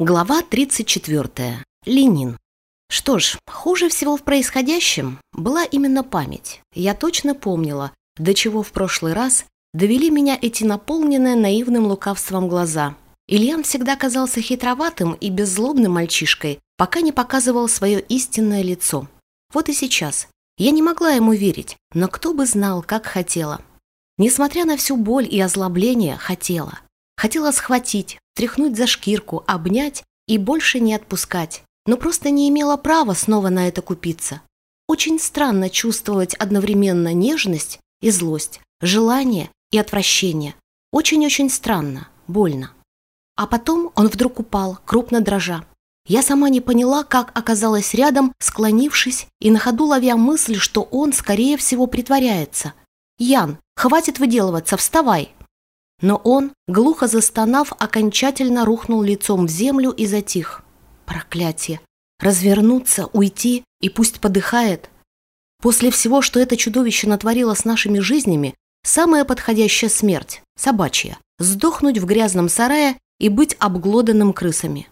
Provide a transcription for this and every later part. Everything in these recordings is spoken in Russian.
Глава 34. Ленин. Что ж, хуже всего в происходящем была именно память. Я точно помнила, до чего в прошлый раз довели меня эти наполненные наивным лукавством глаза. Ильян всегда казался хитроватым и беззлобным мальчишкой, пока не показывал свое истинное лицо. Вот и сейчас. Я не могла ему верить, но кто бы знал, как хотела. Несмотря на всю боль и озлобление, хотела. Хотела схватить, тряхнуть за шкирку, обнять и больше не отпускать, но просто не имела права снова на это купиться. Очень странно чувствовать одновременно нежность и злость, желание и отвращение. Очень-очень странно, больно. А потом он вдруг упал, крупно дрожа. Я сама не поняла, как оказалась рядом, склонившись и на ходу ловя мысль, что он, скорее всего, притворяется. «Ян, хватит выделываться, вставай!» Но он, глухо застонав, окончательно рухнул лицом в землю и затих. Проклятие! Развернуться, уйти и пусть подыхает. После всего, что это чудовище натворило с нашими жизнями, самая подходящая смерть – собачья. Сдохнуть в грязном сарае и быть обглоданным крысами.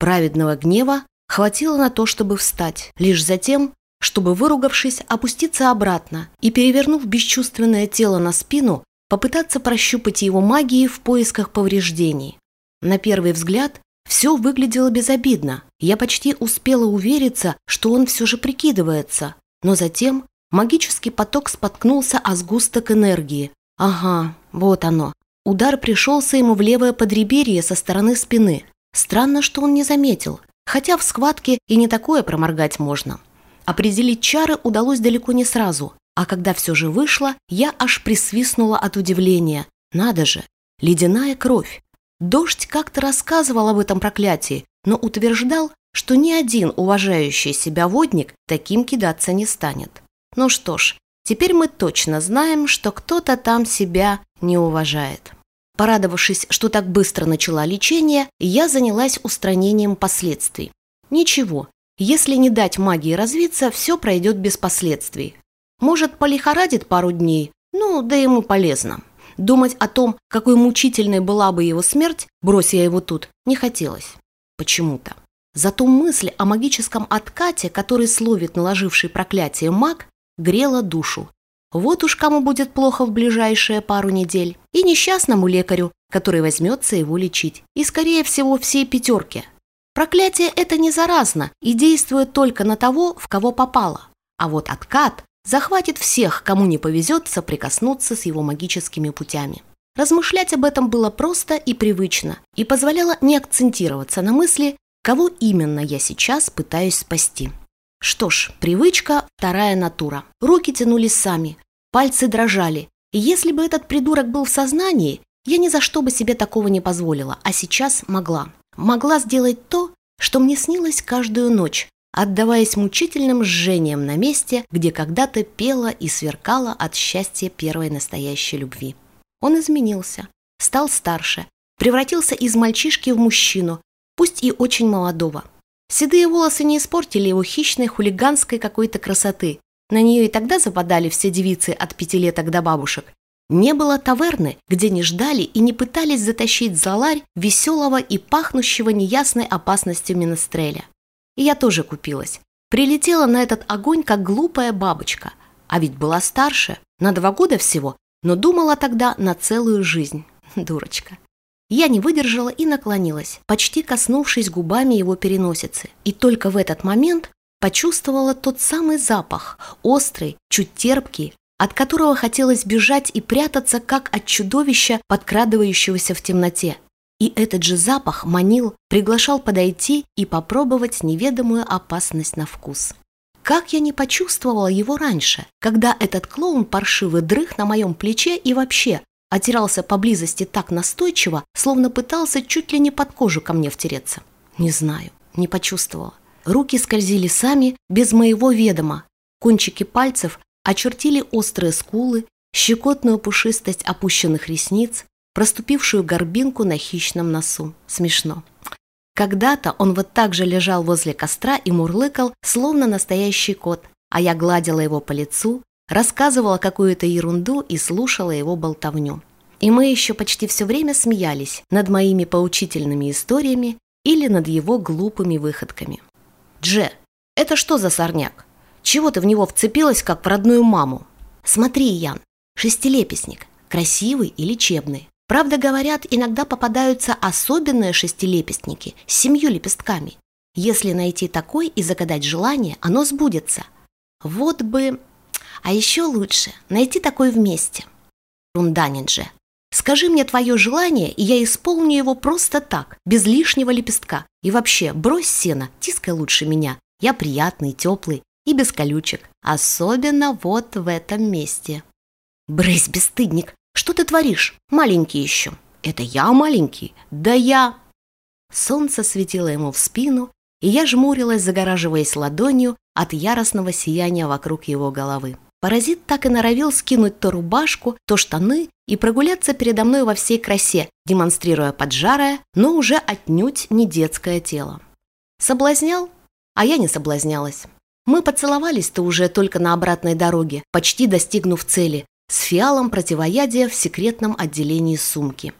Праведного гнева хватило на то, чтобы встать, лишь затем, чтобы, выругавшись, опуститься обратно и, перевернув бесчувственное тело на спину, попытаться прощупать его магией в поисках повреждений. На первый взгляд все выглядело безобидно. Я почти успела увериться, что он все же прикидывается. Но затем магический поток споткнулся о сгусток энергии. Ага, вот оно. Удар пришелся ему в левое подреберье со стороны спины. Странно, что он не заметил. Хотя в схватке и не такое проморгать можно. Определить чары удалось далеко не сразу. А когда все же вышло, я аж присвистнула от удивления. Надо же, ледяная кровь. Дождь как-то рассказывал об этом проклятии, но утверждал, что ни один уважающий себя водник таким кидаться не станет. Ну что ж, теперь мы точно знаем, что кто-то там себя не уважает. Порадовавшись, что так быстро начала лечение, я занялась устранением последствий. Ничего, если не дать магии развиться, все пройдет без последствий. Может, полихорадит пару дней, ну, да ему полезно. Думать о том, какой мучительной была бы его смерть, бросив его тут, не хотелось. Почему-то. Зато мысль о магическом откате, который словит наложивший проклятие маг, грела душу. Вот уж кому будет плохо в ближайшие пару недель. И несчастному лекарю, который возьмется его лечить. И, скорее всего, всей пятерке. Проклятие это не заразно и действует только на того, в кого попало. А вот откат захватит всех, кому не повезет соприкоснуться с его магическими путями. Размышлять об этом было просто и привычно, и позволяло не акцентироваться на мысли, кого именно я сейчас пытаюсь спасти. Что ж, привычка – вторая натура. Руки тянулись сами, пальцы дрожали. И если бы этот придурок был в сознании, я ни за что бы себе такого не позволила, а сейчас могла. Могла сделать то, что мне снилось каждую ночь, отдаваясь мучительным жжениям на месте, где когда-то пела и сверкала от счастья первой настоящей любви. Он изменился, стал старше, превратился из мальчишки в мужчину, пусть и очень молодого. Седые волосы не испортили его хищной хулиганской какой-то красоты. На нее и тогда западали все девицы от пятилеток до бабушек. Не было таверны, где не ждали и не пытались затащить за ларь веселого и пахнущего неясной опасностью Минестреля. И я тоже купилась. Прилетела на этот огонь, как глупая бабочка. А ведь была старше, на два года всего, но думала тогда на целую жизнь. Дурочка. Я не выдержала и наклонилась, почти коснувшись губами его переносицы. И только в этот момент почувствовала тот самый запах, острый, чуть терпкий, от которого хотелось бежать и прятаться, как от чудовища, подкрадывающегося в темноте. И этот же запах манил, приглашал подойти и попробовать неведомую опасность на вкус. Как я не почувствовала его раньше, когда этот клоун паршивый дрых на моем плече и вообще отирался поблизости так настойчиво, словно пытался чуть ли не под кожу ко мне втереться. Не знаю, не почувствовала. Руки скользили сами, без моего ведома. Кончики пальцев очертили острые скулы, щекотную пушистость опущенных ресниц, проступившую горбинку на хищном носу. Смешно. Когда-то он вот так же лежал возле костра и мурлыкал, словно настоящий кот, а я гладила его по лицу, рассказывала какую-то ерунду и слушала его болтовню. И мы еще почти все время смеялись над моими поучительными историями или над его глупыми выходками. «Дже, это что за сорняк? Чего ты в него вцепилась, как в родную маму?» «Смотри, Ян, шестилепестник, красивый и лечебный. Правда, говорят, иногда попадаются особенные шестилепестники с семью лепестками. Если найти такой и загадать желание, оно сбудется. Вот бы... А еще лучше найти такой вместе. Рунданин же. Скажи мне твое желание, и я исполню его просто так, без лишнего лепестка. И вообще, брось сено, тискай лучше меня. Я приятный, теплый и без колючек. Особенно вот в этом месте. Брысь, бесстыдник, что ты творишь? Маленький еще. Это я маленький? Да я... Солнце светило ему в спину, и я жмурилась, загораживаясь ладонью от яростного сияния вокруг его головы. Паразит так и норовил скинуть то рубашку, то штаны и прогуляться передо мной во всей красе, демонстрируя поджарое, но уже отнюдь не детское тело. Соблазнял? А я не соблазнялась. Мы поцеловались-то уже только на обратной дороге, почти достигнув цели, с фиалом противоядия в секретном отделении сумки.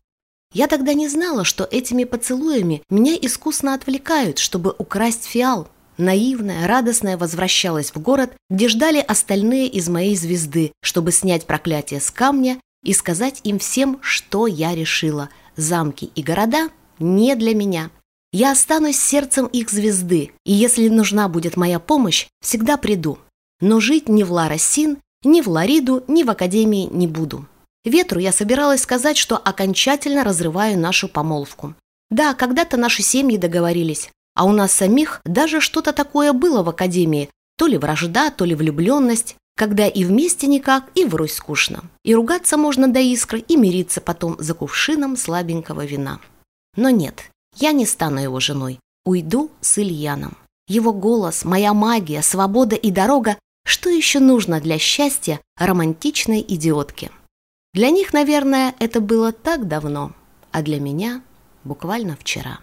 Я тогда не знала, что этими поцелуями меня искусно отвлекают, чтобы украсть фиал. Наивная, радостная возвращалась в город, где ждали остальные из моей звезды, чтобы снять проклятие с камня и сказать им всем, что я решила. Замки и города не для меня. Я останусь сердцем их звезды, и если нужна будет моя помощь, всегда приду. Но жить не в Ларасин, ни в Лариду, ни в Академии не буду. Ветру я собиралась сказать, что окончательно разрываю нашу помолвку. Да, когда-то наши семьи договорились, а у нас самих даже что-то такое было в Академии, то ли вражда, то ли влюбленность, когда и вместе никак, и врозь скучно. И ругаться можно до искры, и мириться потом за кувшином слабенького вина. Но нет, я не стану его женой. Уйду с Ильяном. Его голос, моя магия, свобода и дорога что еще нужно для счастья романтичной идиотки? Для них, наверное, это было так давно, а для меня буквально вчера.